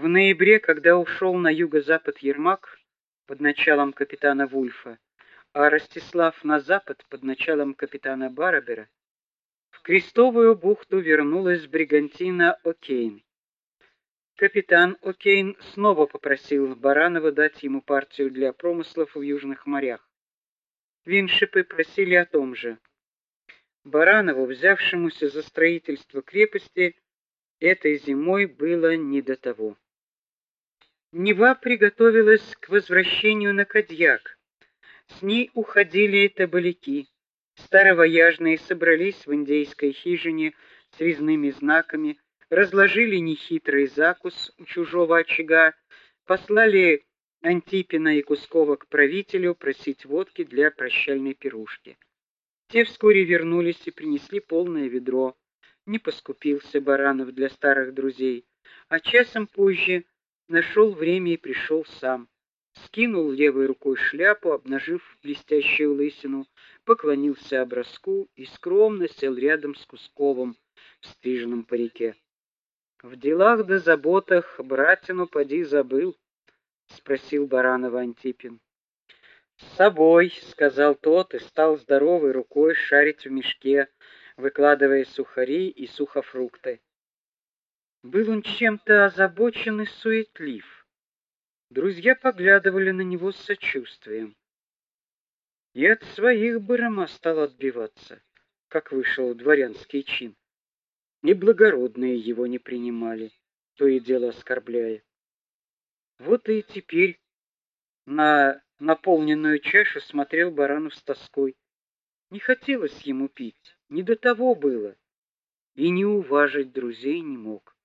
В ноябре, когда ушел на юго-запад Ермак под началом капитана Вульфа, а Ростислав на запад под началом капитана Барабера, в Крестовую бухту вернулась бригантина О'Кейн. Капитан О'Кейн снова попросил Баранова дать ему партию для промыслов в южных морях. Виншипы просили о том же. Баранову, взявшемуся за строительство крепости, этой зимой было не до того. Нева приготовилась к возвращению на Кадьяк. С ней уходили табаляки. Старовояжные собрались в индейской хижине с резными знаками, разложили нехитрый закус у чужого очага, послали Антипина и Кускова к правителю просить водки для прощальной пирушки. Те вскоре вернулись и принесли полное ведро. Не поскупился Баранов для старых друзей, а часом позже нашел время и пришел сам. Скинул левой рукой шляпу, обнажив блестящую лысину, поклонился образку и скромно сел рядом с Кусковым в стриженном парике. В делах да заботах братину поди забыл, спросил Баранова Антипин. С собой, сказал тот и стал здоровой рукой шарить в мешке, выкладывая сухари и сухофрукты. Был он чем-то озабочен и суетлив. Друзья поглядывали на него с сочувствием. И от своих Барама стал отбиваться, как вышел дворянский чин. И благородные его не принимали, то и дело оскорбляя. Вот и теперь на наполненную чашу смотрел Баранов с тоской. Не хотелось ему пить, не до того было, и не уважить друзей не мог.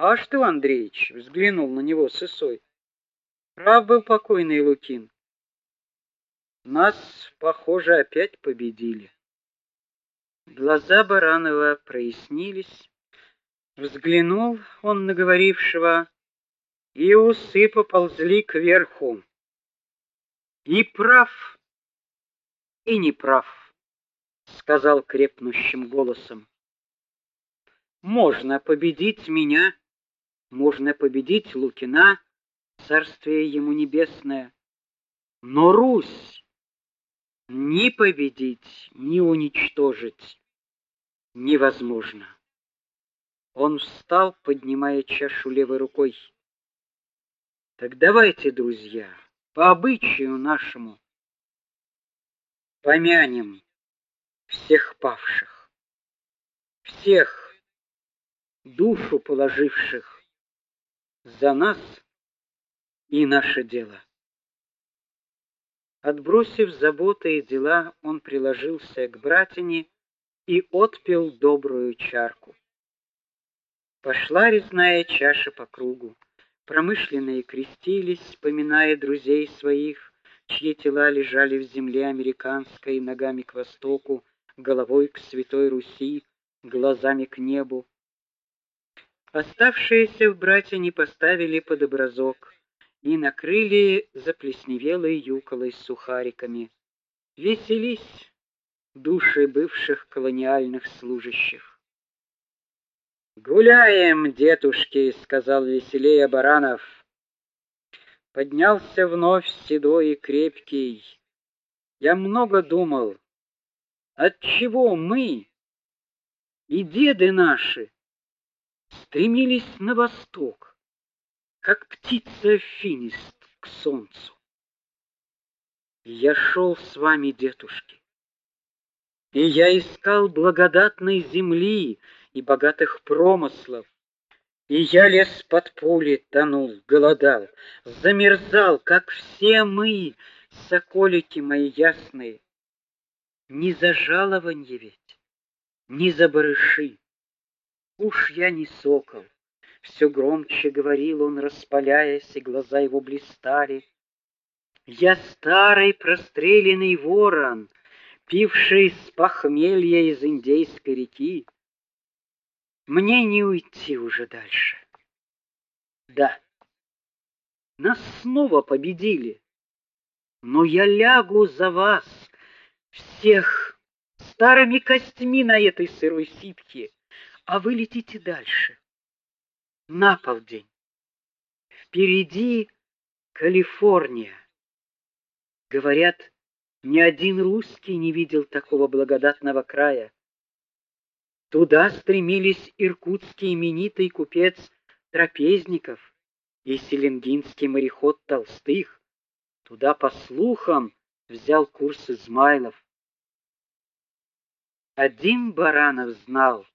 А что, Андреич, взглянул на него Сысой. Прав был покойный Лукин. Нас, похоже, опять победили. Глаза Баранова прояснились. Взглянул он на говорившего, и усы поползли кверху. И прав, и не прав, сказал крепнущим голосом. Можно победить меня, можно победить Лукина, царствие ему небесное. Но Русь ни победить, ни уничтожить невозможно. Он встал, поднимая чашу левой рукой. Так давайте, друзья, по обычаю нашему помянем всех павших, всех душу положивших за нас и наше дело. Отбросив заботы и дела, он приложился к братине и отпил добрую чарку. Пошла резная чаша по кругу. Промышленные крестились, поминая друзей своих, чьи тела лежали в земле американской, ногами к востоку, головой к святой Руси, глазами к небу. Оставшиеся в брате не поставили под образок и накрыли заплесневелой юколой с сухариками. Веселись души бывших колониальных служащих. Гуляем, детушки, сказал веселее Баранов. Поднялся вновь седой и крепкий. Я много думал, от чего мы и деды наши стремились на восток, как птица финист к солнцу. Я шел с вами, детушки, и я искал благодатной земли и богатых промыслов, и я лез под пули, тонул, голодал, замерзал, как все мы, соколики мои ясные. Не за жалованье ведь, не за барыши, Уж я не сокол. Все громче говорил он, распаляясь, и глаза его блистали. Я старый простреленный ворон, пивший с похмелья из индейской реки. Мне не уйти уже дальше. Да. Нас снова победили. Но я лягу за вас всех старыми костьми на этой сырой ситке а вы летите дальше. на полдень. Впереди Калифорния. Говорят, ни один русский не видел такого благодатного края. Туда стремились иркутский именитый купец Трапезников и селенгинский мореход Толстых. Туда, по слухам, взял курс Измайлов. Один Баранов знал,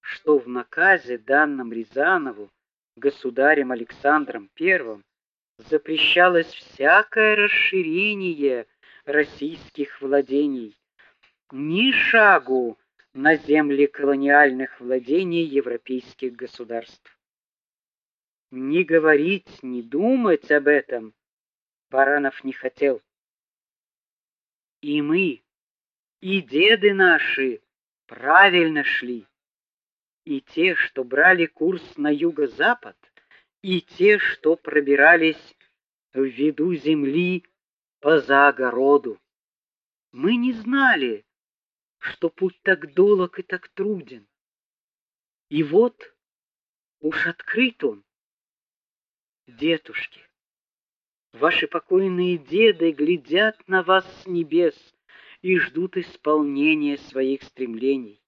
что в наказе, данном Рязанову государем Александром I, запрещалось всякое расширение российских владений, ни шагу на земли колониальных владений европейских государств. Ни говорить, ни думать об этом Баранов не хотел. И мы, и деды наши правильно шли. И те, что брали курс на юго-запад, и те, что пробирались в виду земли по загороду. Мы не знали, что путь так долг и так труден. И вот уж открыт он. Дедушки, ваши покойные деды глядят на вас с небес и ждут исполнения своих стремлений.